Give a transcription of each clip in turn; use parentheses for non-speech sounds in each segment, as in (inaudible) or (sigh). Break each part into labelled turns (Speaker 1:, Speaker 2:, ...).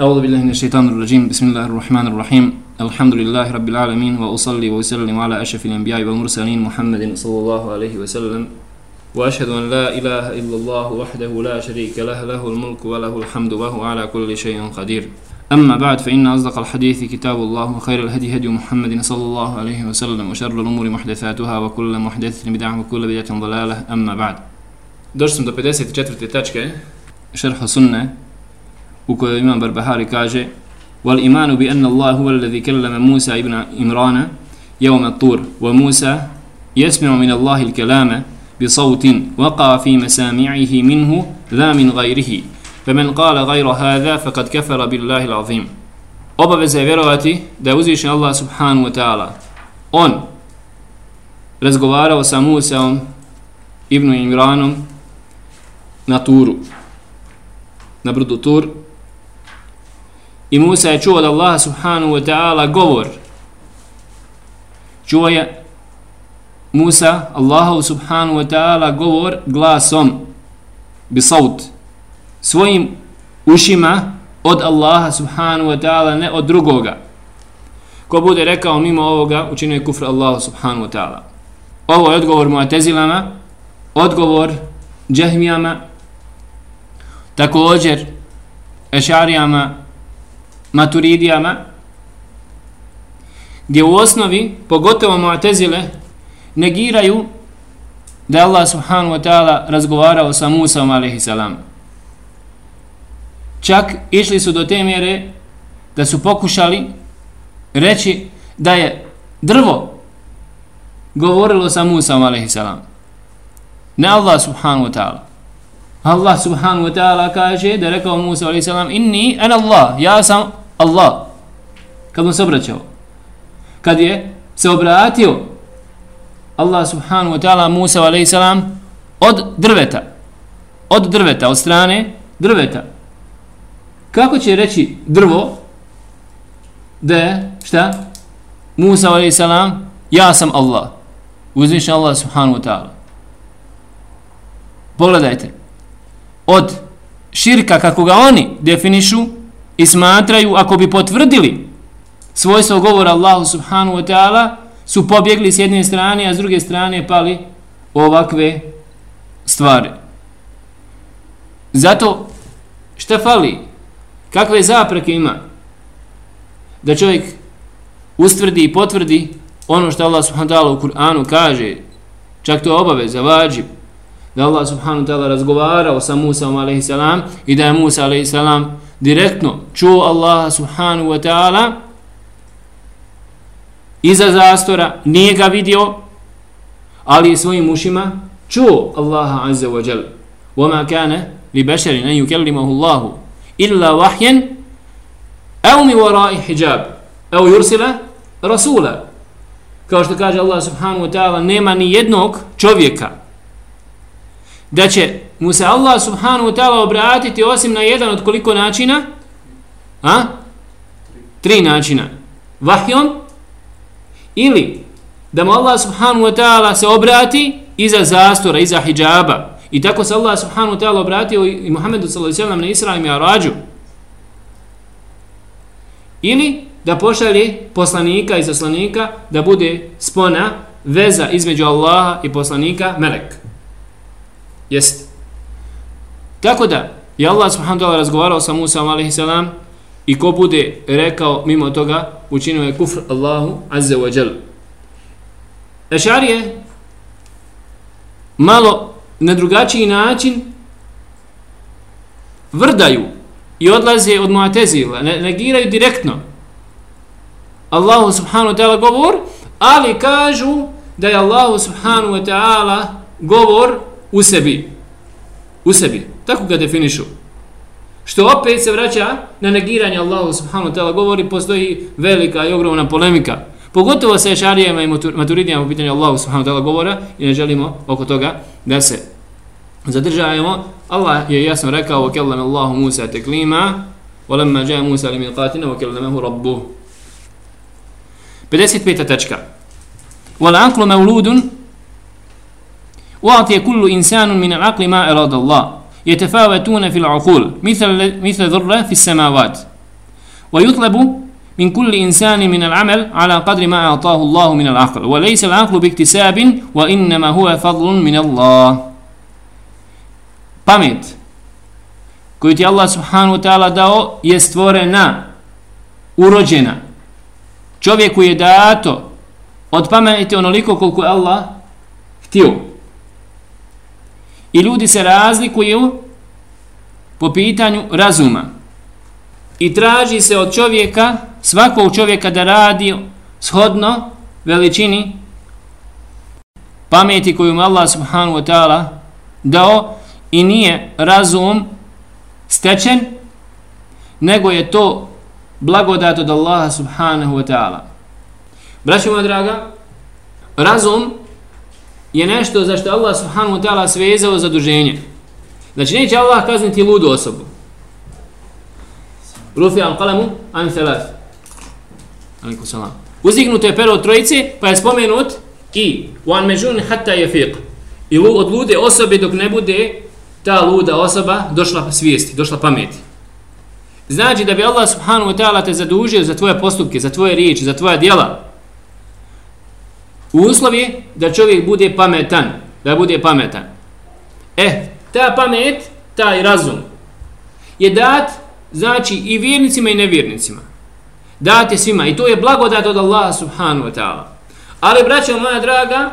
Speaker 1: أعوذ بالله من الشيطان الرجيم. بسم الله الرحمن الرحيم. الحمد لله رب العالمين وأصلي وأسلم على أشرف الأنبياء والمرسلين محمد صلى الله عليه وسلم. وأشهد أن لا إله إلا الله وحده لا شريك له له الملك وله الحمد وهو على كل شيء قدير. أما بعد فإن أصدق الحديث كتاب الله وخير الهدي هدي محمد صلى الله عليه وسلم وشر الأمور محدثاتها وكل محدثة بدعة وكل بدعة ضلالة. أما بعد. Do 54. tačke šerha sunne. U kojoj imam Barbahari kaže wal imanu bi anna Allah huwa alladhi kallama Musa ibn Imran yawm at-tur wa Musa yasma'u min Allah al-kalama bi sawtin waqa fi masami'ihi minhu la min ghayrihi. Faman qala ghayra hadha faqad kafara billahi al-azim. Obaveza je vjerovati da je uzvišen Allah subhanahu wa ta'ala. On razgovarao sa Musaom ibn Imranom na turu na brdu tur i Musa je čuo od Allaha subhanahu wa ta'ala govor. Čuo je Musa Allahu subhanahu wa ta'ala govor glasom bi saut. Svojim ušima od Allaha subhanahu wa ta'ala ne od drugoga. Ko bude rekao mimo ovoga učinio je kufr Allahu subhanahu wa ta'ala. Ovo je odgovor muatezilama odgovor džahmijama također ešarijama maturidijama gdje u osnovi pogotovo Mu'tezile, negiraju da je Allah subhanahu wa ta'ala razgovarao sa Musaom alaihi salam. Čak išli su do te mjere da su pokušali reći da je drvo govorilo sa Musaom alaihi salam. Ne Allah subhanahu wa ta'ala. Allah subhanahu wa ta'ala kaže da rekao Musa alaihi salam inni an Allah, ja sam Allah. Kad mu se obraćao. Kad je se obratio Allah subhanahu wa ta'ala Musa alaihi salam od drveta. Od drveta, od strane drveta. Kako će reći drvo da je, šta? Musa alaihi salam, ja sam Allah. Uzvišen Allah subhanahu wa ta'ala. Pogledajte od širka kako ga oni definišu i smatraju ako bi potvrdili svojstvo govora Allahu subhanahu wa ta'ala su pobjegli s jedne strane a s druge strane pali ovakve stvari. Zato šta fali? Kakve zapreke ima? Da čovjek ustvrdi i potvrdi ono što Allah subhanahu wa ta'ala u Kur'anu kaže čak to je obaveza, vađib da Allah subhanahu wa ta'ala razgovarao sa Musa alaihi salam i da je Musa alaihi salam direktno čuo Allah subhanahu wa ta'ala iza zastora, nije ga vidio, ali svojim ušima čuo Allaha azza wa jal. وَمَا كَانَ لِبَشَرٍ أَنْ يُكَلِّمَهُ اللَّهُ إِلَّا وَحْيًا أَوْ مِ وَرَاءِ حِجَابِ أَوْ يُرْسِلَ رَسُولَ Kao što kaže Allah subhanahu wa ta'ala, nema ni jednog čovjeka da će mu se Allah subhanahu wa ta'ala obratiti osim na jedan od koliko načina? A? Tri načina. Vahjom ili da mu Allah subhanahu wa ta'ala se obrati iza zastora, iza hijjaba. I tako se Allah subhanahu wa ta'ala obratio i Muhammedu sallallahu alaihi na Isra i Arađu. Ili da pošalje poslanika i zaslanika da bude spona, veza između Allaha i poslanika, melek. Jest. Tako da je Allah subhanahu wa ta'ala razgovarao sa Musa alaihi salam i ko bude rekao mimo toga učinio je kufr Allahu azza wa jal. Ešarije malo na drugačiji način vrdaju i odlaze od Mu'tazila, negiraju direktno Allahu subhanahu wa ta'ala govor, ali kažu da je Allahu subhanahu wa ta'ala govor u sebi. U sebi. Tako ga definišu. Što opet se vraća na negiranje Allahu subhanahu wa ta'ala govori, postoji velika i ogromna polemika. Pogotovo sa šarijama i maturidijama u pitanju Allahu subhanahu wa ta'ala govora i ne želimo oko toga da se zadržajemo. Allah je jasno rekao وَكَلَّمَ اللَّهُ مُوسَى تَكْلِيمًا وَلَمَّا جَاءَ مُوسَى لِمِقَاتِنَا وَكَلَّمَهُ رَبُّهُ 55. tačka. وَالْعَقْلُ مَوْلُودٌ وأعطي كل إنسان من العقل ما أراد الله. يتفاوتون في العقول مثل مثل ذرة في السماوات. ويطلب من كل إنسان من العمل على قدر ما أعطاه الله من العقل. وليس العقل باكتساب وإنما هو فضل من الله. Pamet. Koju ti Allah subhanahu wa ta'ala dao je stvorena, urođena. Čovjeku je dato od pameti onoliko koliko je Allah htio. I ljudi se razlikuju po pitanju razuma. I traži se od čovjeka, svakog čovjeka da radi shodno veličini pameti koju mu Allah subhanahu wa ta'ala dao i nije razum stečen, nego je to blagodat od Allaha subhanahu wa ta'ala. Braćo moja draga, razum je nešto za što Allah subhanahu wa ta'ala svezao zaduženje. Znači neće Allah kazniti ludu osobu. Rufi al qalamu an thalath. Alaykum salam. Uzignuto je pero trojice, pa je spomenut i wan mejun hatta yafiq. I od lude osobe dok ne bude ta luda osoba došla svijesti, došla pameti. Znači da bi Allah subhanahu wa ta'ala te zadužio za tvoje postupke, za tvoje riječi, za tvoja djela. Uslov je da čovjek bude pametan, da bude pametan. E, ta pamet, taj razum, je dat, znači, i vjernicima i nevjernicima. Dat je svima. I to je blagodat od Allaha subhanahu wa ta'ala. Ali, braćo moja draga,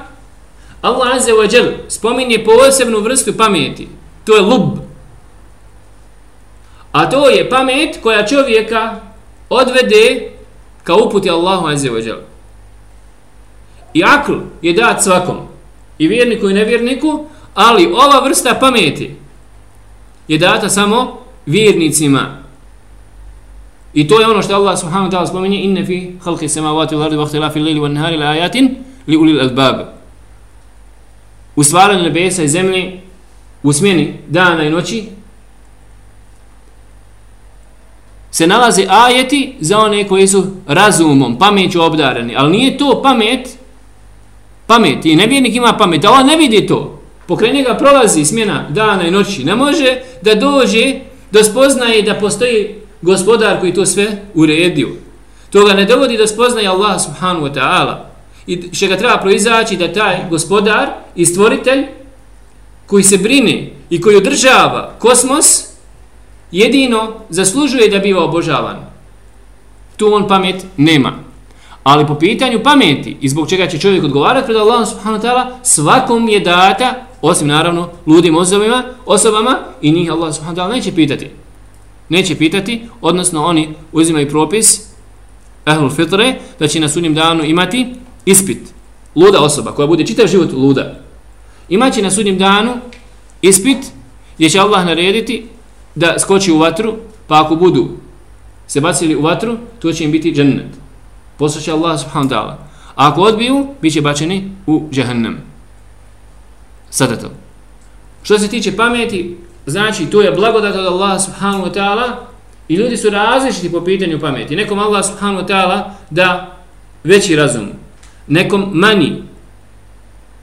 Speaker 1: Allah azze wa džel spominje posebnu vrstu pameti. To je lub. A to je pamet koja čovjeka odvede ka uputi Allahu azze wa džel. I akl je dat svakom. I vjerniku i nevjerniku, Ali ova vrsta pameti je data samo vjernicima. I to je ono što Allah subhanahu wa ta'ala spominje inne fi halki samavati u lardi vahti lafi lili wan nahari la ajatin li ulil albab. U stvaranju nebesa i zemlje u smjeni dana i noći se nalaze ajeti za one koji su razumom, pameću obdareni. Ali nije to pamet, pamet, i nevjernik ima pamet, a on ne vidi to. Pokraj njega prolazi smjena dana i noći. Ne može da dođe da spoznaje da postoji gospodar koji to sve uredio. To ga ne dovodi da spoznaje Allah subhanahu wa ta'ala. I što ga treba proizaći da taj gospodar i stvoritelj koji se brine i koji održava kosmos jedino zaslužuje da biva obožavan. Tu on pamet nema. Ali po pitanju pameti i zbog čega će čovjek odgovarati pred Allahom subhanahu ta'ala, svakom je data osim naravno ludim osobima, osobama i njih Allah subhanahu ta'ala neće pitati. Neće pitati, odnosno oni uzimaju propis ehlul fitre da će na sudnjem danu imati ispit. Luda osoba koja bude čitav život luda. Imaće na sudnjem danu ispit gdje će Allah narediti da skoči u vatru, pa ako budu se bacili u vatru, to će im biti džennet. Poslušaj Allah subhanahu wa ta'ala. A ako odbiju, bit će bačeni u džahannam. Sada to. Što se tiče pameti, znači to je blagodat od Allah subhanahu wa ta'ala i ljudi su različiti po pitanju pameti. Nekom Allah subhanahu wa ta'ala da veći razum, nekom manji,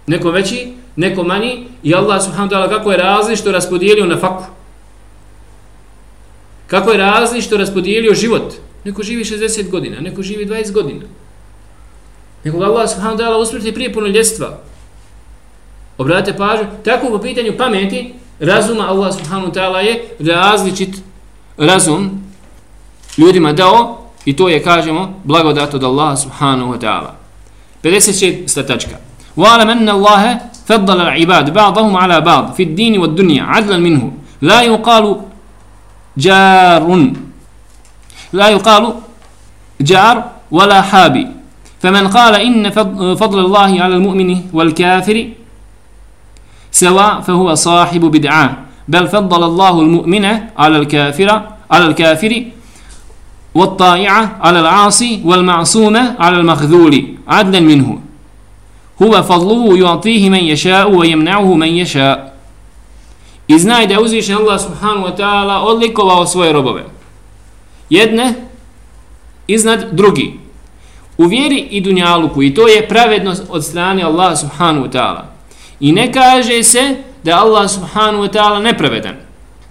Speaker 1: nekom veći, nekom manji i Allah subhanahu wa ta'ala kako je različito raspodijelio na faku. Kako je različito raspodijelio život Neko živi 60 godina, neko živi 20 godina. Nekog Allah subhanahu wa ta'ala usmrti prije punoljestva, Obratite pažnju, tako po pitanju pameti, razuma Allah subhanahu wa ta'ala je različit razum ljudima dao i to je, kažemo, blagodat od Allah subhanahu wa ta'ala. 56. tačka. وَعَلَمْ أَنَّ اللَّهَ فَضَّلَ الْعِبَادِ بَعْضَهُمْ عَلَى بَعْض فِي الدِّينِ وَالدُّنْيَا عَدْلًا مِنْهُ لَا يُقَالُ جَارٌ لا يقال جار ولا حابي. فمن قال إن فضل الله على المؤمن والكافر سواء فهو صاحب بدعة بل فضل الله المؤمن على الكافر على الكافر والطائعة على العاصي والمعصومة على المخذول عدلا منه. هو فضله يعطيه من يشاء ويمنعه من يشاء. I znaj da je uzvišen Allah subhanahu wa ta'ala odlikovao. Jedne iznad drugi. U vjeri i dunjaluku i to je pravednost od strane Allah subhanahu wa ta'ala. I ne kaže se da Allah subhanahu wa ta'ala nepravedan.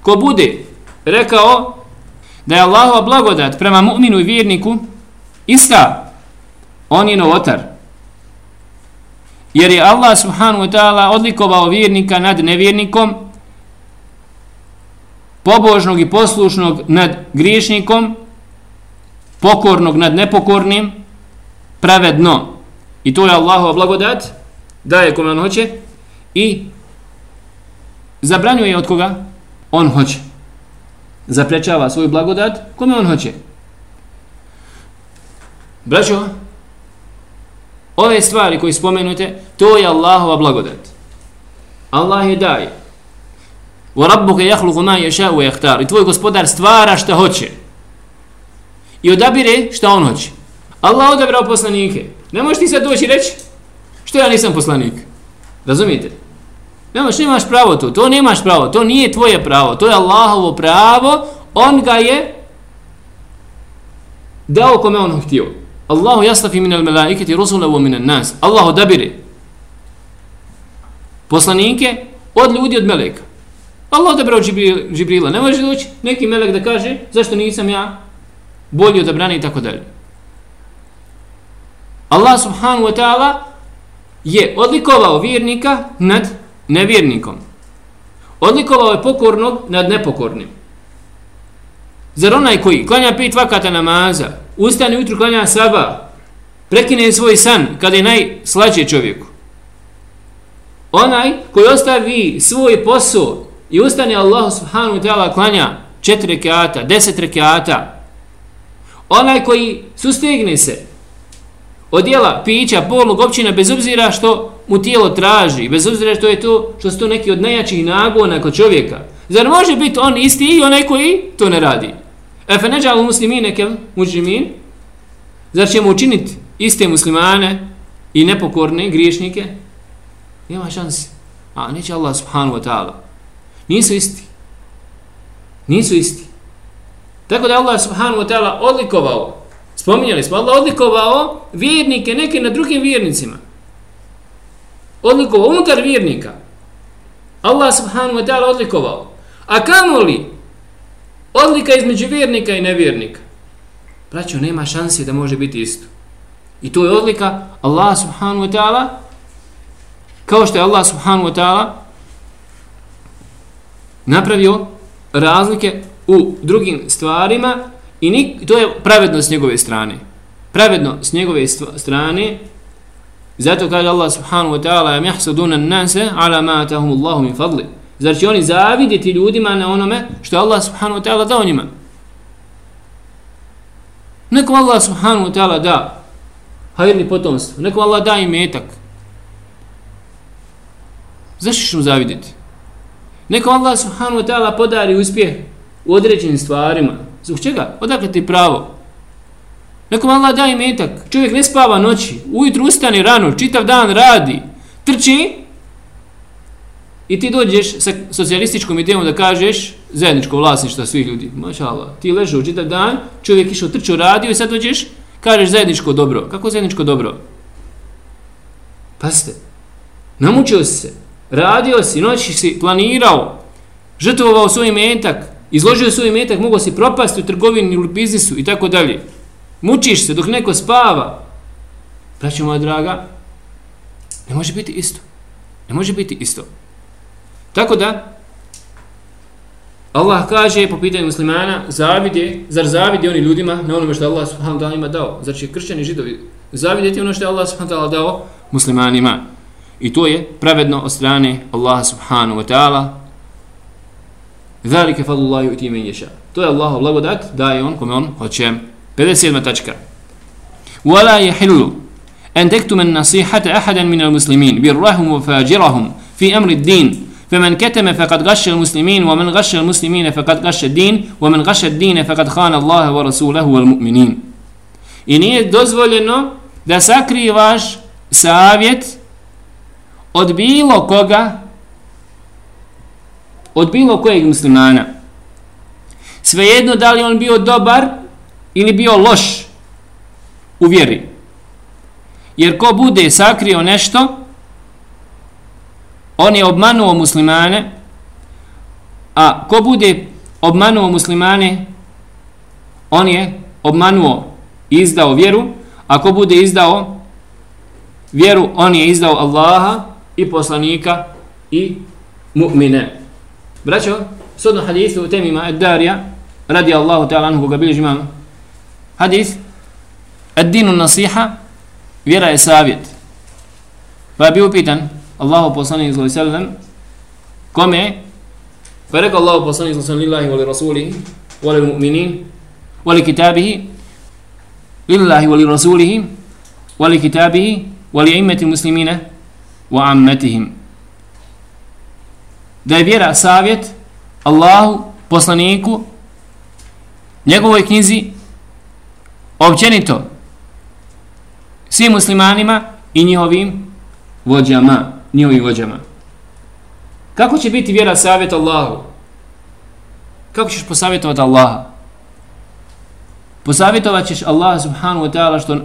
Speaker 1: Ko bude rekao da je Allahova blagodat prema mu'minu i vjerniku ista, on je novotar. Jer je Allah subhanahu wa ta'ala odlikovao vjernika nad nevjernikom, pobožnog i poslušnog nad griješnikom, pokornog nad nepokornim, pravedno. I to je Allahova blagodat, daje kome on hoće i zabranjuje od koga on hoće. Zaprečava svoju blagodat kome on hoće. Braćo, ove stvari koje spomenute, to je Allahova blagodat. Allah je daje. وَرَبُّكَ يَحْلُقُ مَا يَشَاءُ وَيَحْتَارُ. I tvoj gospodar stvara šta hoće. I odabire šta on hoće. Allah odabrao poslanike. Ne možeš ti sad doći reći što ja nisam poslanik. Razumijete? Nemaš, nemaš pravo to. To nemaš pravo. To nije tvoje pravo. To je Allahovo pravo. On ga je dao kome on htio. Allahu yastafi min al-malaikati rusula wa min nas. Allah odabire poslanike od ljudi od meleka. Allah odabrao Džibrila. Ne može doći neki melek da kaže zašto nisam ja bolji od i tako dalje. Allah subhanahu wa ta'ala je odlikovao vjernika nad nevjernikom. Odlikovao je pokornog nad nepokornim. Zar onaj koji klanja pet vakata namaza, ustane ujutru klanja saba, prekine svoj san kada je najslađe čovjeku. Onaj koji ostavi svoj posao i ustane Allah subhanahu wa ta'ala klanja četiri rekiata, deset rekiata, onaj koji sustegne se od jela, pića polnog općina bez obzira što mu tijelo traži, bez obzira što je to što su to neki od najjačih nagona kod čovjeka. Zar može biti on isti i onaj koji to ne radi? Efe fe muslimine kel muđimin? Zar ćemo učiniti iste muslimane i nepokorne griješnike? Nema šanse. A neće Allah subhanahu wa ta'ala. Nisu isti. Nisu isti. Tako da Allah subhanahu wa ta'ala odlikovao, spominjali smo, Allah odlikovao vjernike neke na drugim vjernicima. Odlikovao unutar vjernika. Allah subhanahu wa ta'ala odlikovao. A kamo li odlika između vjernika i nevjernika? Braćo, nema šanse da može biti isto. I to je odlika Allah subhanahu wa ta'ala kao što je Allah subhanahu wa ta'ala napravio razlike u drugim stvarima i nik, to je pravedno s njegove strane. Pravedno s njegove strane zato kaže Allah subhanahu wa ta'ala am jahsaduna an-nasa ala ma atahum Allahu min fadli. Zar će oni zavidjeti ljudima na onome što Allah subhanahu wa ta'ala dao njima? Neko Allah subhanahu wa ta'ala da hajrni potomstvo, neko Allah da i metak. Zašto ćemo zavidjeti? Neko Allah subhanahu wa ta'ala podari uspjeh u određenim stvarima. Zbog čega? Odakle ti pravo? Nekom Allah daje metak. Čovjek ne spava noći. Ujutru ustane rano. Čitav dan radi. Trči. I ti dođeš sa socijalističkom idejom da kažeš zajedničko vlasništvo svih ljudi. Maša Allah. Ti ležao čitav dan. Čovjek išao trčao radio i sad dođeš kažeš zajedničko dobro. Kako zajedničko dobro? Pazite. Namučio si se. Radio si. Noći si planirao. Žrtvovao svoj metak izložio svoj metak, mogo si propasti u trgovini ili biznisu i tako dalje. Mučiš se dok neko spava. Braćo moja draga, ne može biti isto. Ne može biti isto. Tako da, Allah kaže po pitanju muslimana, zavide, zar zavide oni ljudima na onome što Allah subhanahu wa ta'ala ima dao? Zar će kršćani židovi zavidjeti ono što je Allah subhanahu wa ta'ala dao muslimanima? I to je pravedno od strane Allah subhanahu wa ta'ala, Zalike fadlullahi uti men ješa. To je Allahov blagodat, daje on kome on hoće. 57. tačka. Wala yahillu an taktum an-nasihata ahadan min al-muslimin birrahum wa fajirahum fi amri ad-din فمن كتم فقد غش المسلمين ومن غش المسلمين فقد غش الدين ومن غش الدين فقد خان الله ورسوله والمؤمنين I nije dozvoljeno da sakrivaš savjet od bilo koga od bilo kojeg muslimana. Svejedno da li on bio dobar ili bio loš u vjeri. Jer ko bude sakrio nešto, on je obmanuo muslimane, a ko bude obmanuo muslimane, on je obmanuo i izdao vjeru, ako bude izdao vjeru, on je izdao Allaha i poslanika i mu'mine. Braćo, sodno hadisu u temima Ad-Darija, radi Allahu ta'ala anhu koga bilježi imam. hadis, Ad-dinu nasiha, vjera je savjet. Pa je bio pitan, Allahu poslanik sallallahu alejhi ve sellem kome pa rekao Allahu poslanik sallallahu alejhi ve rasulihi wa lil mu'minin wa li kitabihi lillahi wa li rasulihi wa li kitabihi wa li immati muslimina wa ammatihim da je vjera savjet Allahu poslaniku njegovoj knjizi općenito svim muslimanima i njihovim vođama, njihovim vođama. Kako će biti vjera savjet Allahu? Kako ćeš posavjetovati Allaha? Posavjetovat ćeš Allaha subhanahu wa ta'ala što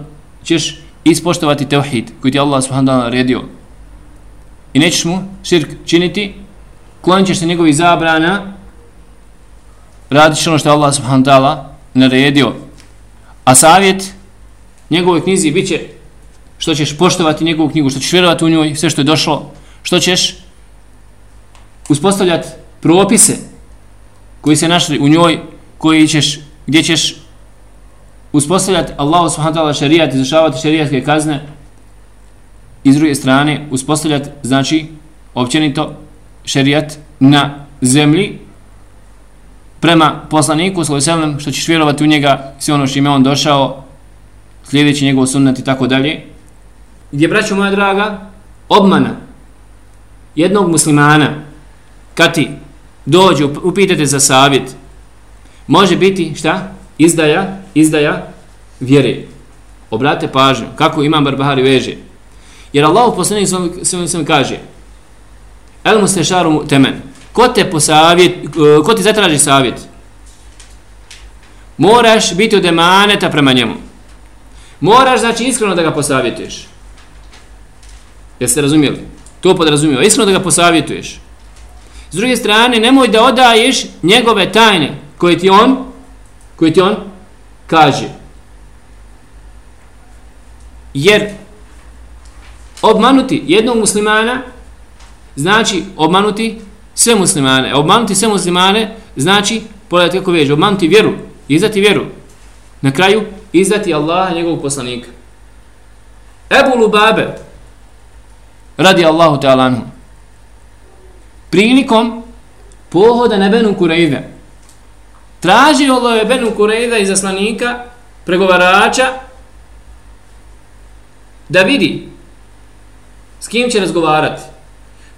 Speaker 1: ćeš ispoštovati tevhid koji ti Allah subhanahu wa ta'ala naredio. I nećeš mu širk činiti, klonit ćeš se njegovih zabrana, radit ono što Allah subhanahu wa ta'ala naredio. A savjet njegovoj knjizi bit će što ćeš poštovati njegovu knjigu, što ćeš vjerovati u njoj, sve što je došlo, što ćeš uspostavljati propise koji se našli u njoj, koji ćeš, gdje ćeš uspostavljati Allah subhanahu wa ta'ala šarijat, izušavati šarijatske kazne i s druge strane uspostavljati, znači, općenito šerijat na zemlji prema poslaniku, sallam, što ćeš vjerovati u njega, sve ono što ime on došao, sljedeći njegov sunnet i tako dalje, gdje, braćo moja draga, obmana jednog muslimana, kad ti dođe, upitate za savjet, može biti, šta? Izdaja, izdaja vjere. Obrate pažnju, kako imam barbahari veže. Jer Allah u poslanih sam kaže, El mu se šaru temen, ko te, posavjet, eh, ko ti zatraži savjet? Moraš biti od emaneta prema njemu. Moraš, znači, iskreno da ga posavjetuješ. Jeste razumijeli? To podrazumijeva. Iskreno da ga posavjetuješ. S druge strane, nemoj da odaješ njegove tajne koje ti on koje ti on kaže. Jer obmanuti jednog muslimana znači obmanuti sve muslimane. Obmanuti sve muslimane znači, pogledajte kako veže, obmanuti vjeru, izdati vjeru. Na kraju, izdati Allaha njegovog poslanika. Ebu Lubabe, radi Allahu ta'ala anhu. Prilikom pohoda na Benu Kureyde, tražio je Benu Kureyda iz zaslanika, pregovarača, da vidi s kim će razgovarati.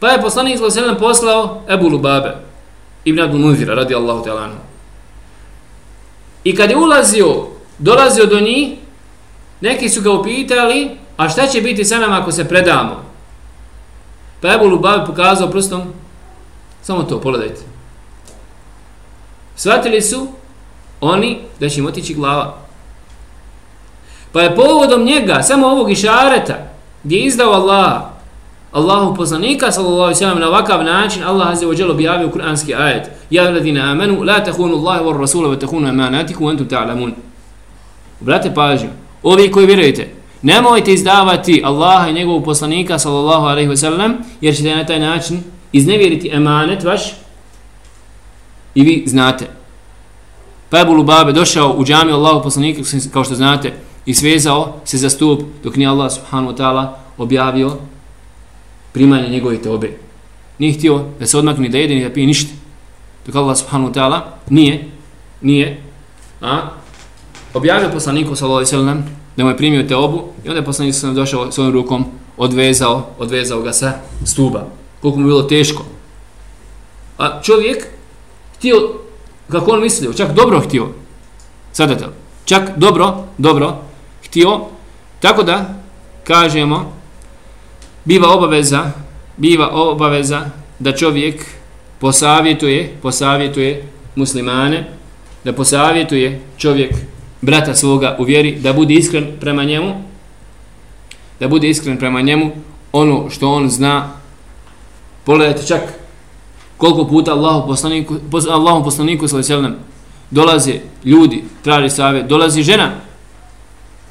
Speaker 1: Pa je poslanik s.a.v. poslao Ebu Lubabe, Ibn Abdul Munzira, radi Allahu ta'ala anhu. I kad je ulazio, dolazio do njih, neki su ga upitali, a šta će biti sa nama ako se predamo? Pa Ebu Lubabe pokazao prstom, samo to, pogledajte. Svatili su oni da će im otići glava. Pa je povodom njega, samo ovog išareta, gdje je izdao Allah, Allahu poslanika, sallallahu alejhi ve sellem na ovakav način, Allah azze wa jalo objavio kuranski ajet. Ja ladina amanu, la tahunu Allaha war rasula, wa tahunu amanatikum wa antum ta'lamun. Brate pažnju, ovi koji vjerujete, Nemojte izdavati Allaha i njegovog poslanika sallallahu alejhi ve sellem jer ćete na taj način iznevjeriti emanet vaš i vi znate. Pa je Lubabe došao u džamiju Allahu poslanika kao što znate i svezao se za stup dok nije Allah subhanahu wa ta'ala objavio primanje njegove teobe. Nije htio da se odmakne da jede ni da pije ništa. Dok Allah subhanahu wa ta'ala nije, nije, a, objavio poslaniku sallallahu alaihi sallam da mu je primio te obu i onda je poslanik sam došao svojom rukom, odvezao, odvezao ga sa stuba. Koliko mu bilo teško. A čovjek htio, kako on mislio, čak dobro htio, sada to, čak dobro, dobro htio, tako da, kažemo, biva obaveza, biva obaveza da čovjek posavjetuje, posavjetuje muslimane, da posavjetuje čovjek brata svoga u vjeri, da bude iskren prema njemu, da bude iskren prema njemu, ono što on zna, pogledajte čak koliko puta Allahu poslaniku, Allahu poslaniku sallallahu dolaze ljudi, traži savjet, dolazi žena,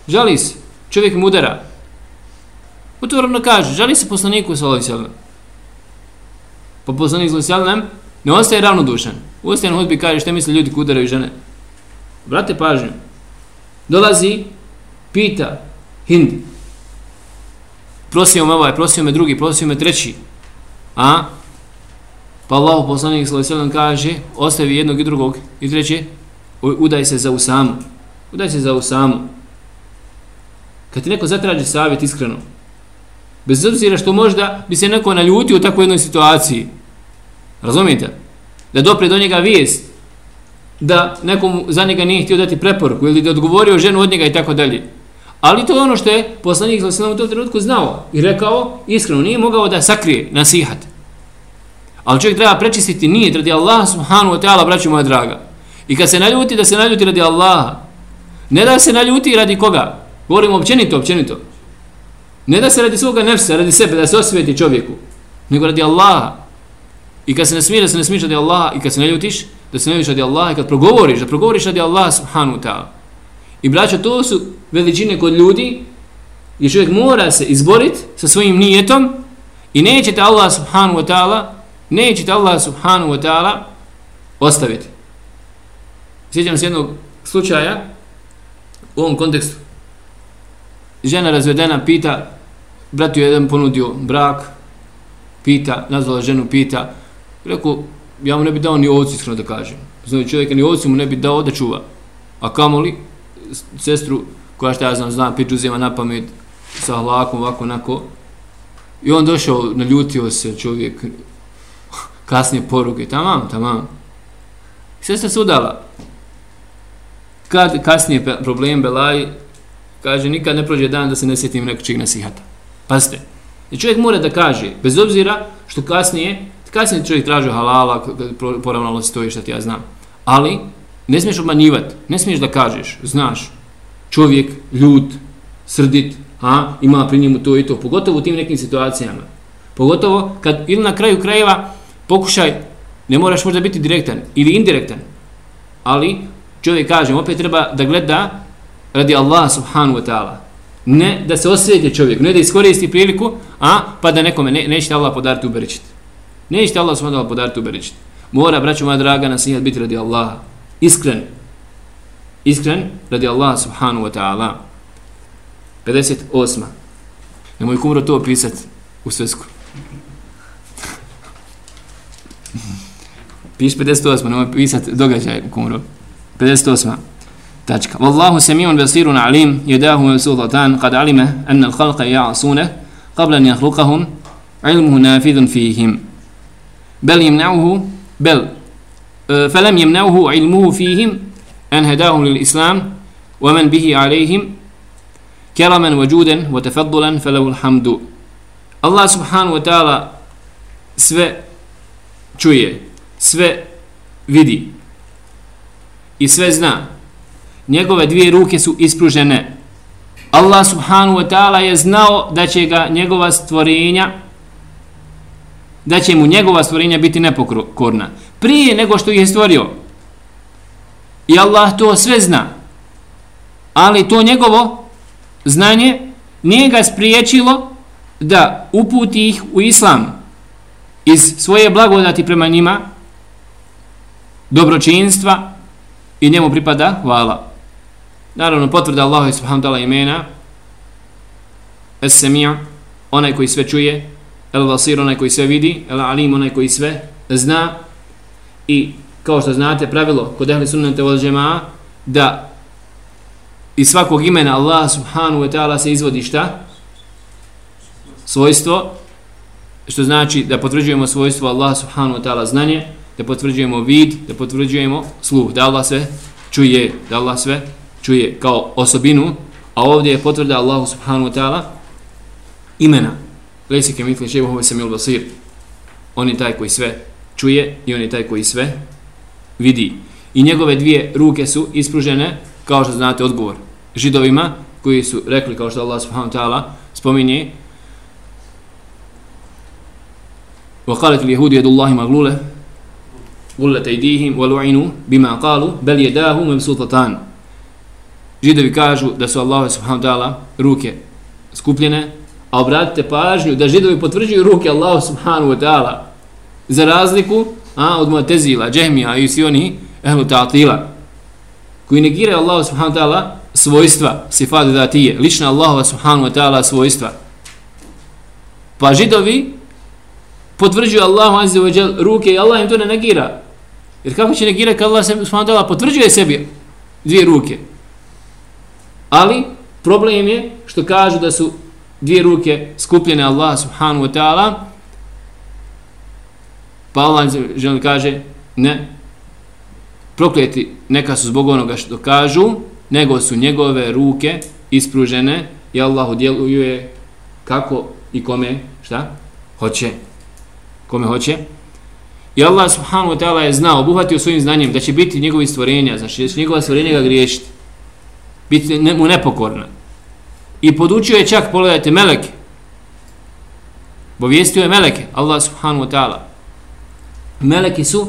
Speaker 1: žali se, čovjek mu Otvoreno kaže, žali se poslaniku sallallahu alejhi ve. Pa poslanik sallallahu alejhi ne ostaje ravnodušan. Ustaje na hudbi kaže šta misle ljudi kudaraju žene. Brate pažnju. Dolazi, pita Hind. Prosio me ovaj, prosio me drugi, prosio me treći. A? Pa Allah poslanik sallallahu alejhi kaže, ostavi jednog i drugog i treće, udaj se za Usamu. Udaj se za Usamu. Kad ti neko zatraži savjet iskreno, bez obzira što možda bi se neko naljutio u takvoj jednoj situaciji, razumijete? Da dopre do njega vijest, da nekom za njega nije htio dati preporuku ili da odgovorio ženu od njega i tako dalje. Ali to je ono što je poslanik za u tom trenutku znao i rekao iskreno, nije mogao da sakrije nasihat. Ali čovjek treba prečistiti nije radi Allah subhanahu wa ta'ala, braću moja draga. I kad se naljuti, da se naljuti radi Allaha. Ne da se naljuti radi koga? Govorimo općenito, općenito. Ne da se radi svoga nefsa, radi sebe, da se osvijeti čovjeku. Nego radi Allaha. I kad se ne smiješ, da se ne smiješ radi Allaha. I kad se naljutiš, da se ne radi Allaha. I kad progovoriš, da progovoriš radi Allaha subhanu ta'ala. I braćo, to su veličine kod ljudi gdje čovjek mora se izboriti sa svojim nijetom i neće te Allah subhanu wa ta'ala neće te Allah subhanu wa ta'ala ostaviti. Sjećam se jednog slučaja u ovom kontekstu. Žena razvedena pita, bratu jedan ponudio brak, pita, nazvala ženu, pita, rekao, ja mu ne bi dao ni ovcu, iskreno da kažem. Znači čovjeka ni ovcu mu ne bi dao da čuva. A kamoli, sestru, koja šta ja znam, znam, piču uzima na pamet, sa hlakom, ovako, onako. I on došao, naljutio se čovjek, (laughs) kasnije poruke, tamam, tamam. Sestra se udala, kad kasnije problem belaj, kaže, nikad ne prođe dan da se ne sjetim nekog čeg nasihata. Pazite, i čovjek mora da kaže, bez obzira što kasnije, kasnije čovjek traži halala, poravnalo se to i šta ti ja znam, ali ne smiješ obmanjivati, ne smiješ da kažeš, znaš, čovjek, ljud, srdit, a, ima pri njemu to i to, pogotovo u tim nekim situacijama. Pogotovo kad ili na kraju krajeva pokušaj, ne moraš možda biti direktan ili indirektan, ali čovjek kaže, opet treba da gleda radi Allah subhanu wa ta'ala. Ne da se osvijeti čovjek, ne da iskoristi priliku, a pa da nekome ne, nećete Allah podariti uberičiti. Nećete Allah subhanu wa ta'ala podariti uberičiti. Mora, braću moja draga, nasihat biti radi Allaha. Iskren. Iskren radi Allaha subhanu wa ta'ala. 58. Nemoj kumro to opisat u svesku. Piš 58, nemoj pisat događaj u kumro. 58. تاجك والله سميع بصير عليم. يداه مبسوطتان. قد علم أن الخلق يعصونه قبل أن يخلقهم. علمه نافذ فيهم. بل يمنعه بل آه، فلم يمنعه علمه فيهم أن هداهم للإسلام ومن به عليهم كرما وجودا وتفضلا فلو الحمد. الله سبحانه وتعالى سوى شوية سوى فيدي. И све. Njegove dvije ruke su ispružene. Allah subhanahu wa ta'ala je znao da će ga njegova stvorenja da će mu njegova stvorenja biti nepokorna. Prije nego što ih je stvorio. I Allah to sve zna. Ali to njegovo znanje nije ga spriječilo da uputi ih u islam iz svoje blagodati prema njima dobročinstva i njemu pripada hvala. Naravno, potvrda Allahu subhanahu ta'ala imena Es-Semija, onaj koji sve čuje, El-Vasir, onaj koji sve vidi, El-Alim, onaj koji sve zna i kao što znate pravilo kod ehli sunnete od džema da iz svakog imena Allah subhanahu wa ta'ala se izvodi šta? Svojstvo, što znači da potvrđujemo svojstvo Allah subhanahu wa ta'ala znanje, da potvrđujemo vid, da potvrđujemo sluh, da Allah sve čuje, da Allah sve čuje kao osobinu, a ovdje je potvrda Allahu subhanahu wa ta'ala imena. Lesi ke mitli šebu hove samil basir. On je taj koji sve čuje i on je taj koji sve vidi. I njegove dvije ruke su ispružene, kao što znate odgovor, židovima koji su rekli, kao što Allah subhanahu wa ta'ala spominje, وقالت اليهود يد الله مغلولة gullet ejdihim walu'inu bima qalu bel jedahu mebsutatan židovi kažu da su Allah subhanahu ta'ala ruke skupljene a obratite pažnju da židovi potvrđuju ruke Allah subhanahu ta'ala za razliku a, od Mu'tezila, Džehmija i svi oni ehlu ta'atila koji negiraju Allah subhanahu ta'ala svojstva, sifatu datije, lična Allahova subhanahu wa ta'ala svojstva. Pa židovi potvrđuju Allahu azza wa jal ruke i Allah im to ne negira. Jer kako će negirati kad Allah subhanahu ta'ala potvrđuje sebi dvije ruke? Ali problem je što kažu da su dvije ruke skupljene Allah subhanahu wa ta'ala pa Allah želi kaže ne prokleti neka su zbog onoga što kažu nego su njegove ruke ispružene i Allah djeluje kako i kome, šta? Hoće. Kome hoće? I Allah subhanahu wa ta'ala je znao, obuhvatio svojim znanjem da će biti njegovi stvorenja, znači da će njegova stvorenja ga griješiti. Biti ne, mu nepokorna. I podučio je čak, pogledajte, meleke. Bovijestio je meleke, Allah subhanahu wa ta'ala. Meleki su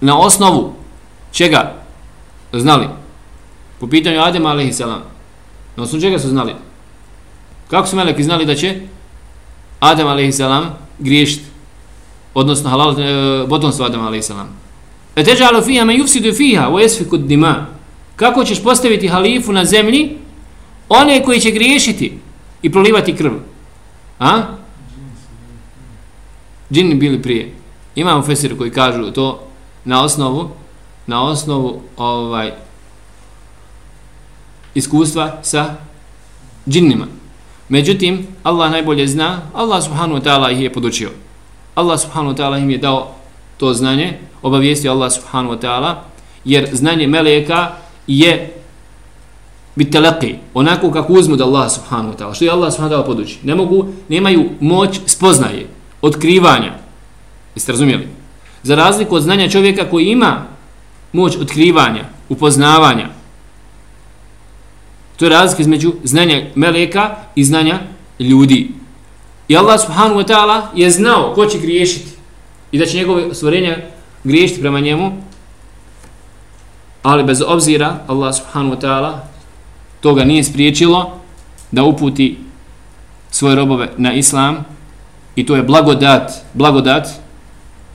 Speaker 1: na osnovu čega? znali? Po pitanju Adema alaihi salam. Na osnovu čega su znali? Kako su meleki znali da će Adem alaihi salam griješiti? Odnosno halal e, potomstvo Adem alaihi salam. E alo fija me jufsidu fija u esfiku dima. Kako ćeš postaviti halifu na zemlji one koji će griješiti i prolivati krv? A? Džini bili prije. Imamo fesir koji kažu to na osnovu na osnovu ovaj iskustva sa džinnima. Međutim, Allah najbolje zna, Allah subhanahu wa ta'ala ih je podučio. Allah subhanahu wa ta'ala im je dao to znanje, obavijestio Allah subhanahu wa ta'ala, jer znanje meleka je biteleki, onako kako uzmu da Allah subhanahu wa ta'ala, što je Allah subhanahu wa ta'ala poduči. Ne mogu, nemaju moć spoznaje, otkrivanja. Jeste razumijeli? Za razliku od znanja čovjeka koji ima moć otkrivanja, upoznavanja. To je razlika između znanja meleka i znanja ljudi. I Allah subhanahu wa ta'ala je znao ko će griješiti i da će njegove stvorenja griješiti prema njemu, ali bez obzira Allah subhanahu wa ta'ala toga nije spriječilo da uputi svoje robove na islam i to je blagodat, blagodat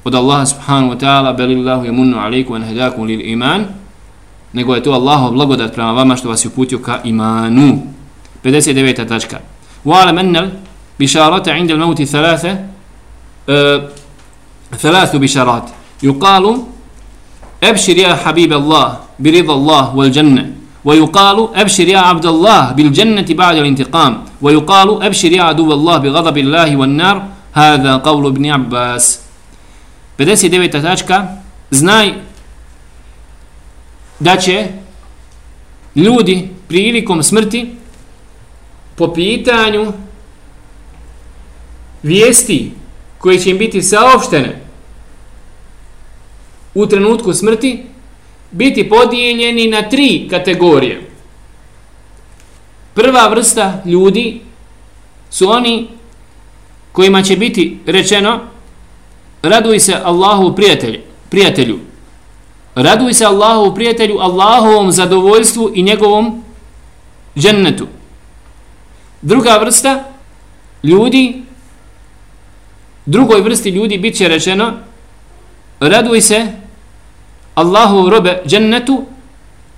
Speaker 1: od Allaha subhanahu wa ta'ala belillahu yamunnu alaikum an hadakum lil iman nego je to Allahov blagodat prema vama što vas je uputio ka imanu 59. tačka wa'alam anna bisharata inda al-maut thalatha ثلاث بشارات يقال أبشر يا حبيب الله برضا الله والجنة ويقال أبشر يا عبد الله بالجنة بعد الانتقام ويقال أبشر يا عدو الله بغضب الله والنار هذا قول ابن عباس 59. tačka znaj da će ljudi prilikom smrti po pitanju vijesti koje će im biti saopštene u trenutku smrti biti podijeljeni na tri kategorije. Prva vrsta ljudi su oni kojima će biti rečeno raduj se Allahu prijatelju, prijatelju. Raduj se Allahu prijatelju, Allahovom zadovoljstvu i njegovom džennetu. Druga vrsta ljudi, drugoj vrsti ljudi bit će rečeno raduj se Allahu robe džennetu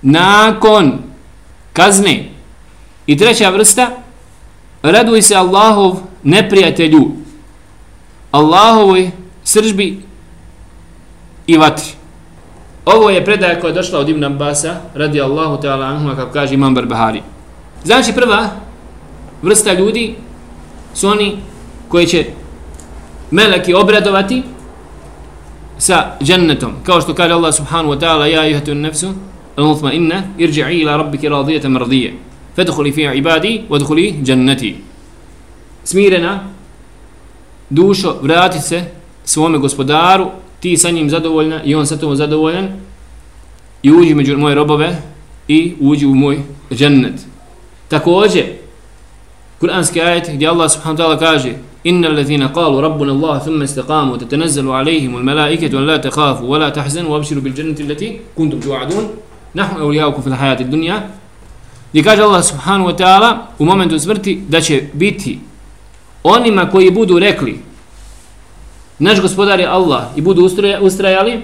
Speaker 1: nakon kazne. I treća vrsta raduj se Allahov neprijatelju Allahovoj sržbi i vatri. Ovo je predaja koja je došla od Ibn Abbasa, radi Allahu ta'ala anhuma, kako kaže Imam Barbahari. Znači prva vrsta ljudi su oni koji će meleki obradovati sa džennetom. Kao što kaže Allah subhanahu wa ta'ala, ja ihatu nefsu, inna, irji'i ila rabbiki radijeta mrdije. Fedhuli fi ibadi, vodhuli dženneti. Smirena, dušo, vrati se svome gospodaru, ti sa njim zadovoljna i on sa tom zadovoljan i uđi među moje robove i uđi u moj džennet. Također, kuranski ajet gdje Allah subhanahu ta'ala kaže إن الذين قالوا ربنا الله ثم استقاموا تتنزل عليهم الملائكة أن لا تخافوا ولا تحزنوا وابشروا بالجنة التي كنتم توعدون نحن أولياؤكم في الحياة الدنيا gdje kaže Allah subhanahu wa ta'ala u momentu smrti da će biti onima koji budu rekli naš gospodar je Allah i budu ustrajali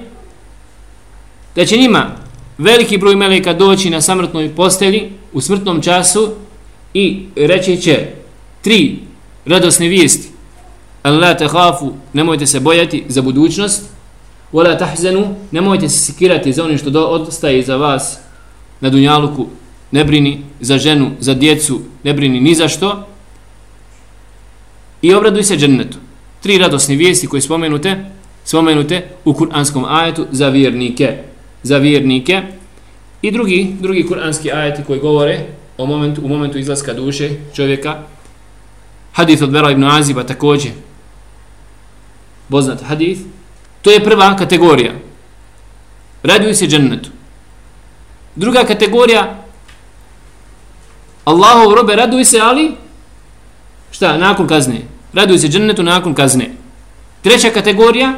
Speaker 1: da će njima veliki broj meleka doći na samrtnoj postelji u smrtnom času i reći će tri radosne vijesti Allah te hafu, nemojte se bojati za budućnost wala tahzanu, nemojte se sikirati za onim što do, ostaje za vas na dunjaluku ne brini za ženu, za djecu, ne brini ni za što. I obraduj se džennetu. Tri radosne vijesti koje spomenute, spomenute u kuranskom ajetu za vjernike. Za vjernike. I drugi, drugi kuranski ajeti koji govore o momentu, u momentu izlaska duše čovjeka. Hadith od Vera ibn Aziba također. Poznat hadith. To je prva kategorija. Raduj se džennetu. Druga kategorija Allahov robe raduj se, ali šta, nakon kazne. Raduj se džennetu nakon kazne. Treća kategorija,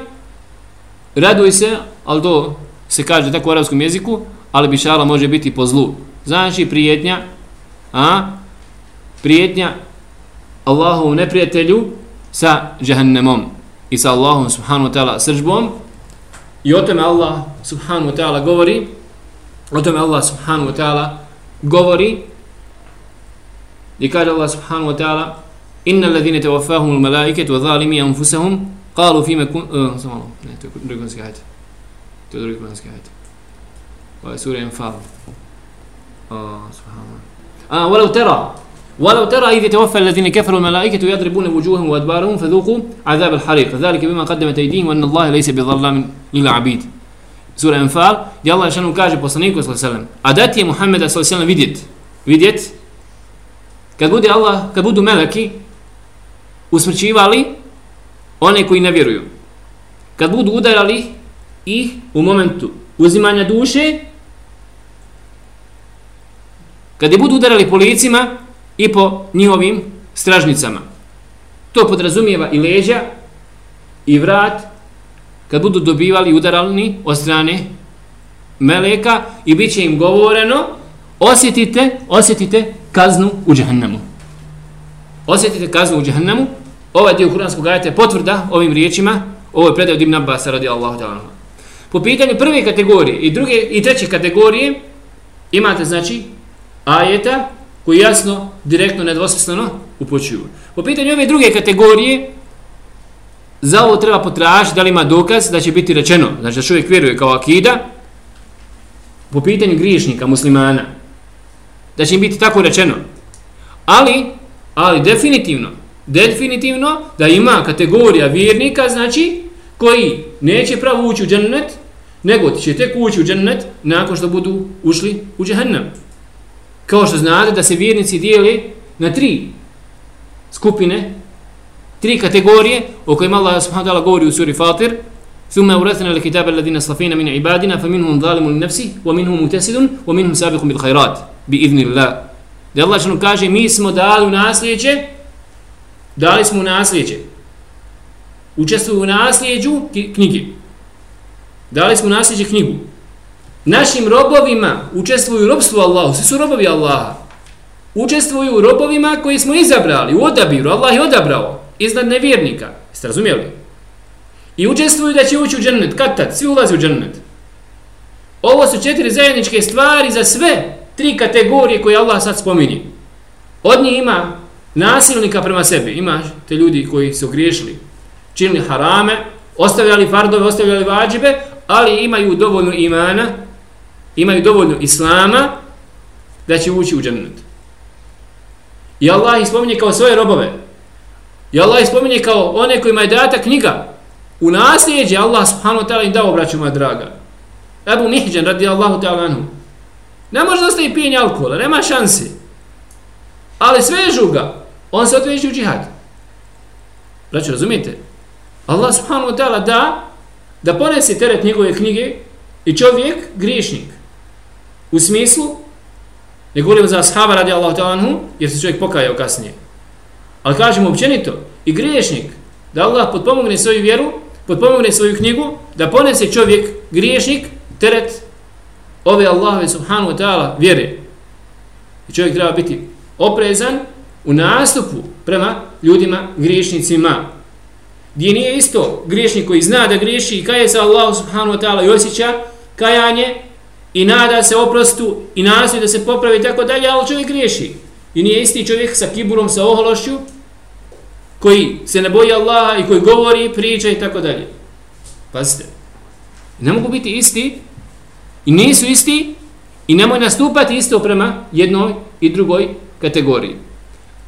Speaker 1: raduj se, ali to se kaže tako u arabskom jeziku, ali bišala može biti po zlu. Znači prijetnja, a, prijetnja Allahovom neprijatelju sa džahennemom i sa Allahom subhanu wa ta'ala sržbom i o tome Allah subhanu wa ta'ala govori o tome Allah subhanu wa ta'ala govori I kaže Allah subhanahu wa ta'ala Inna alladhina tawaffahum al-malaikatu wa zalimi anfusahum qalu fima kun uh, samo ne to je drugi kuranski ajet to je drugi kuranski ajet ovo je sura Anfal oh subhanallah ah walau tara ولو ترى إذ توفى الذين كفروا الملائكة يضربون وجوههم وأدبارهم فذوقوا عذاب الحريق ذلك بما قدمت أيديهم وأن الله ليس بظلام للعبيد سورة أنفال دي الله شانو كاجي بوصنيكو صلى الله عليه وسلم أداتي محمد صلى الله عليه وسلم vidjet vidjet kad bude Allah, kad budu meleki usmrćivali one koji ne vjeruju. Kad budu udarali ih u momentu uzimanja duše, kad je budu udarali po licima i po njihovim stražnicama. To podrazumijeva i leđa i vrat kad budu dobivali udaralni od strane meleka i bit im govoreno osjetite, osjetite kaznu u džahnemu. Osjetite kaznu u džahnemu. Ovaj dio kuranskog ajata je potvrda ovim riječima. Ovo je predaj od Ibn Abbas radi Allahu ta'ala. Po pitanju prve kategorije i druge i treće kategorije imate znači ajeta koji jasno, direktno, nedvosmisleno upočuju. Po pitanju ove druge kategorije za ovo treba potražiti da li ima dokaz da će biti rečeno, znači da čovjek vjeruje kao akida po pitanju griješnika, muslimana, da će im biti tako rečeno. Ali, ali definitivno, definitivno da ima kategorija vjernika, znači, koji neće pravo ući u džennet, nego će tek ući u džennet nakon što budu ušli u džahannam. Kao što znate da se vjernici dijeli na tri skupine, tri kategorije o kojima Allah subhanahu wa ta'ala govori u suri Fatir, ثم أورثنا الكتاب الذين صفينا من عبادنا فمنهم ظالم لنفسه ومنهم متسد ومنهم سابق بالخيرات bi idnillah. Da Allah što kaže, mi smo dali u nasljeđe, dali smo u nasljeđe. Učestvuju u nasljeđu knjige. Dali smo u nasljeđe knjigu. Našim robovima učestvuju robstvo Allahu, svi su robovi Allaha. Učestvuju u robovima koji smo izabrali, u odabiru, Allah je odabrao, iznad nevjernika. Jeste razumijeli? I učestvuju da će ući u džennet, kad tad, svi ulazi u džennet. Ovo su četiri zajedničke stvari za sve tri kategorije koje Allah sad spominje. Od njih ima nasilnika prema sebi. Ima te ljudi koji su griješili, činili harame, ostavljali fardove, ostavljali vađibe, ali imaju dovoljno imana, imaju dovoljno islama da će ući u džennet. I Allah ih spominje kao svoje robove. I Allah ih spominje kao one kojima je data knjiga. U nasljeđe Allah subhanahu wa ta'ala im dao, braću moja draga. Ebu Mihđan radi Allahu ta'ala anhu. Ne može da ostaje pijenje alkohola, nema šanse. Ali svežu ga, on se otveći u džihad. Braću, razumijete? Allah subhanahu wa ta'ala da da ponese teret njegove knjige i čovjek griješnik. U smislu, ne govorimo za ashaba radi Allah ta'ala jer se čovjek pokajao kasnije. Ali kažemo općenito, i griješnik, da Allah potpomogne svoju vjeru, potpomogne svoju knjigu, da ponese čovjek, griješnik, teret ove Allahove subhanu wa ta'ala vjere. I čovjek treba biti oprezan u nastupu prema ljudima, griješnicima. Gdje nije isto griješnik koji zna da griješi i kaje se Allah subhanu wa ta'ala i osjeća kajanje i nada se oprostu i nastoji da se popravi tako dalje, ali čovjek griješi. I nije isti čovjek sa kiburom, sa ohološću, koji se ne boji Allaha i koji govori, priča i tako dalje. Pazite. Ne mogu biti isti i nisu isti i nemoj nastupati isto prema jednoj i drugoj kategoriji.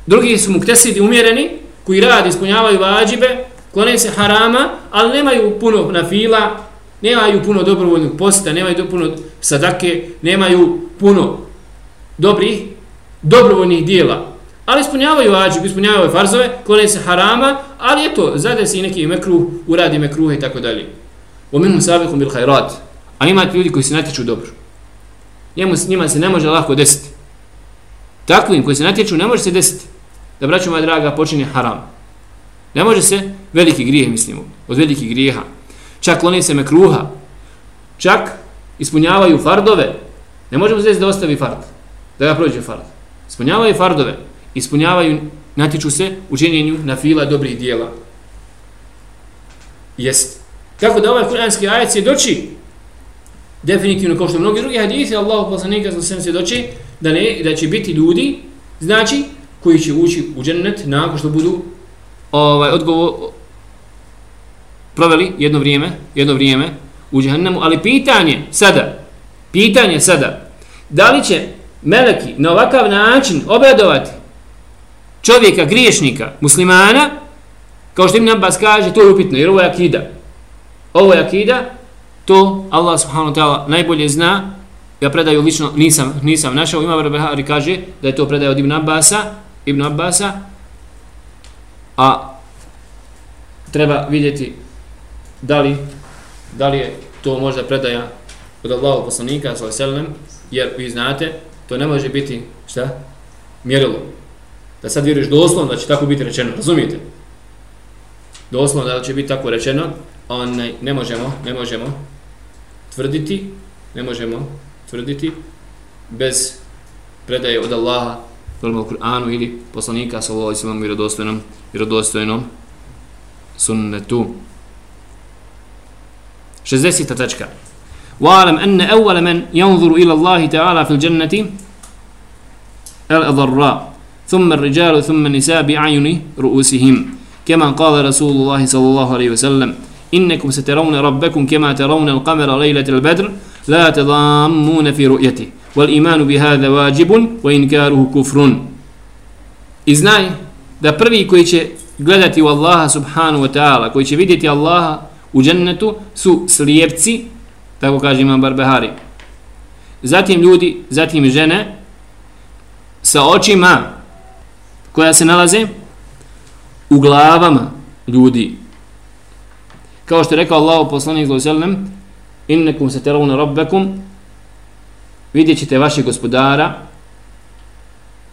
Speaker 1: Drugi su muktesidi umjereni, koji radi, ispunjavaju vađibe, klone se harama, ali nemaju puno na fila, nemaju puno dobrovoljnog posta, nemaju puno sadake, nemaju puno dobrih, dobrovoljnih dijela. Ali ispunjavaju vađib, ispunjavaju farzove, klone se harama, ali eto, zade se i neki mekruh, uradi mekruhe i tako dalje. O minum sabikum bil hajrat. A imate ljudi koji se natječu dobro. Njemu, njima se ne može lako desiti. Takvim koji se natječu ne može se desiti. Da braću moja draga počinje haram. Ne može se veliki grijeh, mislimo, od velikih grijeha. Čak klone se mekruha. Čak ispunjavaju fardove. Ne možemo znači da ostavi fard. Da ga prođe fard. Ispunjavaju fardove ispunjavaju, natiču se u činjenju na fila dobrih dijela. Jest. Kako da ovaj kuranski ajac se doći, definitivno kao što mnogi drugi hadisi Allah poslanika za sve se doći, da, ne, da će biti ljudi, znači, koji će ući u džennet nakon što budu ovaj, odgovor, proveli jedno vrijeme, jedno vrijeme u džehennemu, ali pitanje sada, pitanje sada, da li će meleki na ovakav način obradovati čovjeka, griješnika, muslimana, kao što im Abbas kaže, to je upitno, jer ovo je akida. Ovo je akida, to Allah subhanahu wa ta'ala najbolje zna, ja predaju lično, nisam, nisam našao, ima Rabehari kaže da je to predaj od Ibn Abbasa, Ibn Abbasa, a treba vidjeti da li, da li je to možda predaja od Allahog poslanika, sallam, jer vi znate, to ne može biti, šta? Mjerilo da sad vjeruješ doslovno da će tako biti rečeno, razumijete? Doslovno da će biti tako rečeno, onaj, ne, možemo, ne možemo tvrditi, ne možemo tvrditi bez predaje od Allaha, velim Kur'anu ili poslanika sallallahu ovoj svojom vjerodostojnom, vjerodostojnom sunnetu. 60. tačka. وَعَلَمْ أَنَّ أَوَّلَ مَنْ يَنْظُرُ إِلَى اللَّهِ تَعَالَى فِي الْجَنَّةِ الْأَضَرَّاءِ ثم الرجال ثم النساء بعين رؤوسهم كما قال رسول الله صلى الله عليه وسلم إنكم سترون ربكم كما ترون القمر ليلة البدر لا تضامون في رؤيته والإيمان بهذا واجب وإنكاره كفر إذناي da prvi koji će gledati u Allaha subhanahu wa ta'ala, koji će vidjeti Allaha u džennetu, su slijepci, tako kaže imam Barbehari. Zatim ljudi, zatim žene, sa očima koja se nalaze u glavama ljudi. Kao što je rekao Allah poslanik sallallahu alejhi ve sellem: "Innakum satarawna rabbakum" Vidjet ćete vašeg gospodara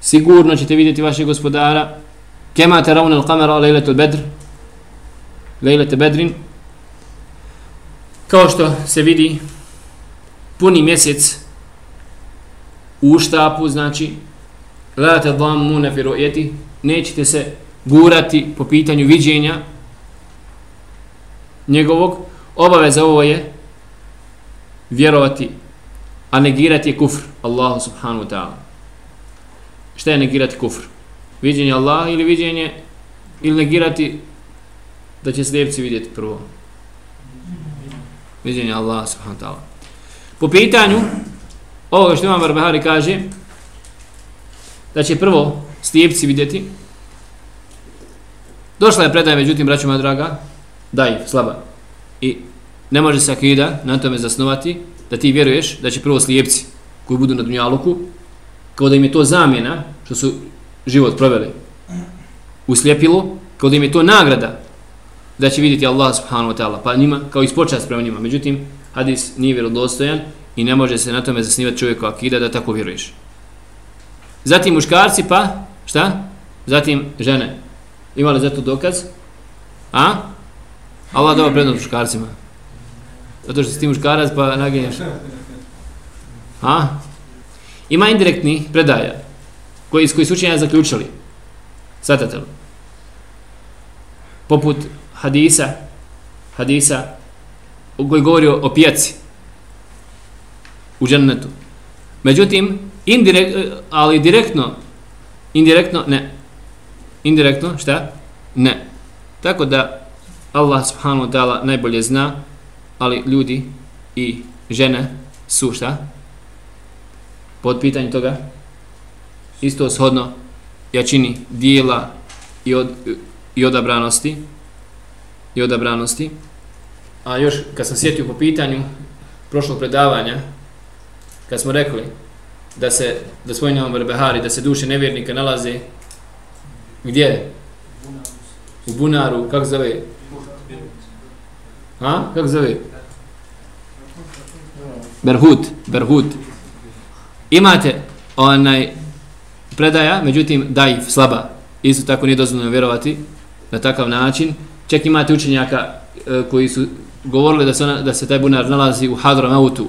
Speaker 1: sigurno ćete vidjeti vašeg gospodara kema tarawna al-qamara laylatul badr lejlete badrin kao što se vidi puni mjesec u štapu znači la te dhammuna fi ru'yati nećete se gurati po pitanju viđenja njegovog. Obaveza ovo je vjerovati a negirati je kufr Allahu subhanahu wa ta'ala. Šta je negirati kufr? Viđenje Allaha ili viđenje ili negirati da će slijepci vidjeti prvo? Viđenje Allaha subhanahu wa ta'ala po pitanju ovoga što imam Barbahari kaže da će prvo stijepci vidjeti. Došla je predaja, međutim, braćima moja draga, daj, slaba. I ne može se akida na tome zasnovati da ti vjeruješ da će prvo slijepci koji budu na dunjaluku, kao da im je to zamjena što su život proveli u slijepilu, kao da im je to nagrada da će vidjeti Allah subhanahu wa ta'ala, pa njima, kao ispočast prema njima. Međutim, hadis nije vjerodostojan i ne može se na tome zasnivati čovjeku akida da tako vjeruješ zatim muškarci pa šta? Zatim žene. Imali za to dokaz? A? Allah dao prednost muškarcima. Zato što si ti muškarac pa nagenjaš. A? Ima indirektni predaja koji, koji su učenja zaključili. Svatate li? Poput hadisa, hadisa koji govori o, o pijaci u džennetu. Međutim, indirekt, ali direktno, indirektno, ne. Indirektno, šta? Ne. Tako da Allah subhanahu wa ta'ala najbolje zna, ali ljudi i žene su šta? Pod pitanjem toga isto shodno jačini dijela i, od, i odabranosti i odabranosti. A još kad sam sjetio po pitanju prošlog predavanja kad smo rekli da se da svoj nam Behari da se duše nevjernika nalaze gdje? U bunaru kako zove? Ha kako zove? Berhut Berhut. Imate onaj predaja, međutim daif, slaba. Isto tako nije dozvoljeno vjerovati na takav način. Čak imate učenjaka e, koji su govorili da se, ona, da se taj bunar nalazi u Hadramautu,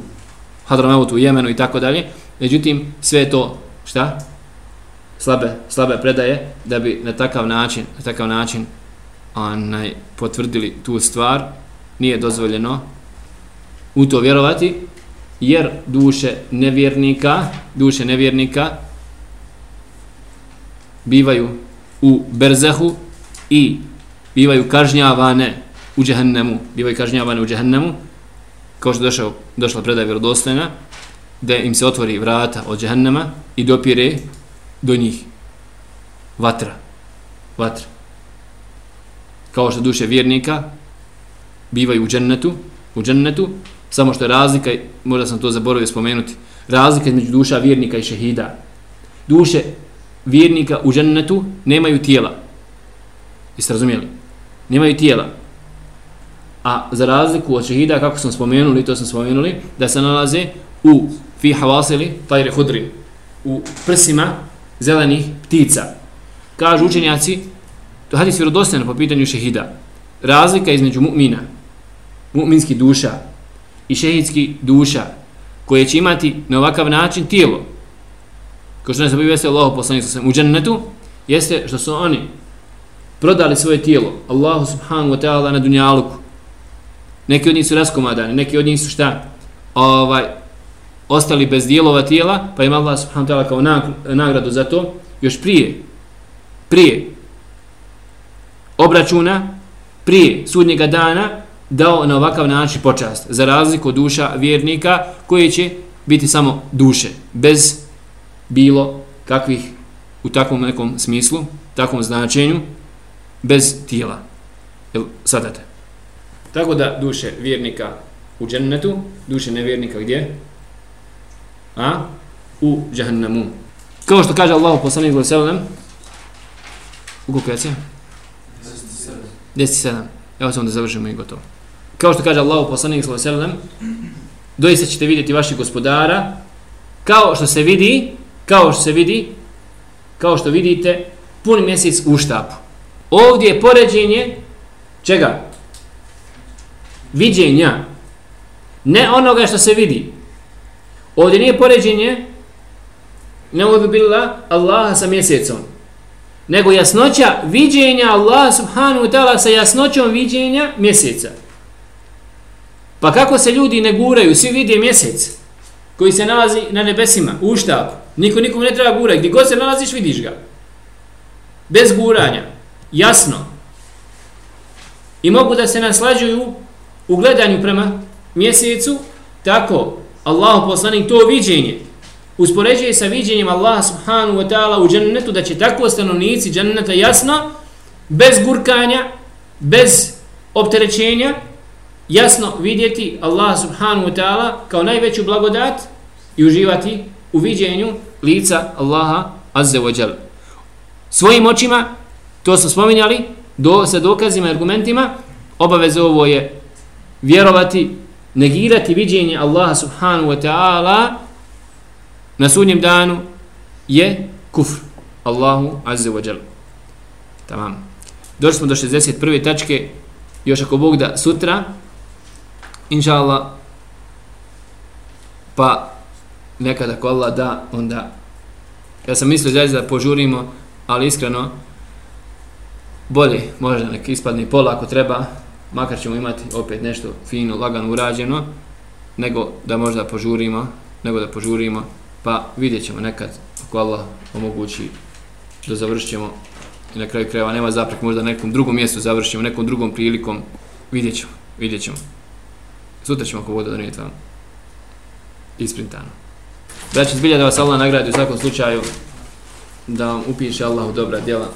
Speaker 1: Hadramautu u Jemenu i tako dalje. Međutim, sve to, šta? Slabe, slabe predaje da bi na takav način, na takav način onaj, potvrdili tu stvar. Nije dozvoljeno u to vjerovati, jer duše nevjernika, duše nevjernika bivaju u berzehu i bivaju kažnjavane u džehennemu, bivaju kažnjavane u džehennemu, kao što došao, došla predaja vjerodostojna, da im se otvori vrata od džehennema i dopire do njih vatra. Vatra. Kao što duše vjernika bivaju u džennetu, u džennetu, samo što je razlika, možda sam to zaboravio spomenuti, razlika između duša vjernika i šehida. Duše vjernika u džennetu nemaju tijela. Jeste razumijeli? Nemaju tijela. A za razliku od šehida, kako smo spomenuli, to smo spomenuli, da se nalaze u fi havasili tajre hudri, u prsima zelenih ptica. Kažu učenjaci, to hadis vjerodostojno po pitanju šehida, razlika između mu'mina, mu'minski duša i šehidski duša, koje će imati na ovakav način tijelo, kao što ne sabio jeste Allah poslanik sa u džennetu, jeste što su oni prodali svoje tijelo Allahu subhanahu wa ta'ala na dunjaluku. Neki od njih su raskomadani, neki od njih su šta? Ovaj, ostali bez dijelova tijela, pa ima Allah subhanahu wa ta'ala kao nagradu za to, još prije, prije obračuna, prije sudnjega dana, dao na ovakav način počast, za razliku od duša vjernika, koji će biti samo duše, bez bilo kakvih u takvom nekom smislu, takvom značenju, bez tijela. Jel, sadate? Tako da duše vjernika u džennetu, duše nevjernika gdje? A? U džahannemu. Kao što kaže Allah poslanik ve sellem, u koliko je 10 Evo samo da završimo i gotovo. Kao što kaže Allah poslanik ve sellem, doista ćete vidjeti vaših gospodara kao što se vidi kao što se vidi, kao što vidite, puni mjesec u štapu. Ovdje je poređenje čega? Viđenja. Ne onoga što se vidi. Ovdje nije poređenje ne ovdje bila Allaha sa mjesecom. Nego jasnoća viđenja Allaha subhanahu ta'ala sa jasnoćom viđenja mjeseca. Pa kako se ljudi ne guraju, svi vide mjesec koji se nalazi na nebesima, u štapu. Niko nikom ne treba gurati. Gdje god se nalaziš, vidiš ga. Bez guranja. Jasno. I mogu da se naslađuju u gledanju prema mjesecu, tako Allah poslanik to viđenje uspoređuje sa viđenjem Allah subhanahu wa ta'ala u džennetu da će tako stanovnici dženneta jasno, bez gurkanja, bez opterećenja, jasno vidjeti Allah subhanahu wa ta'ala kao najveću blagodat i uživati u viđenju lica Allaha azze wa jal. Svojim očima, to smo spominjali, do, sa dokazima i argumentima, obaveze ovo je vjerovati, negirati viđenje Allaha subhanahu wa ta'ala na sudnjem danu je kufr Allahu azze wa jel. Tamam. Došli smo do 61. tačke, još ako Bog da sutra, inša Allah, pa nekada ako Allah da, onda, ja sam mislio zaista da požurimo, ali iskreno, bolje, možda nek ispadni pola ako treba, makar ćemo imati opet nešto fino, lagano urađeno, nego da možda požurimo, nego da požurimo, pa vidjet ćemo nekad ako Allah omogući da završit ćemo i na kraju krajeva nema zaprek, možda na nekom drugom mjestu završimo, nekom drugom prilikom, vidjet ćemo, vidjet ćemo. Sutra ćemo ako voda donijeti vam isprintano. Braći, zbilja da vas Allah nagradi u svakom slučaju, da vam upiše Allah u dobra djela,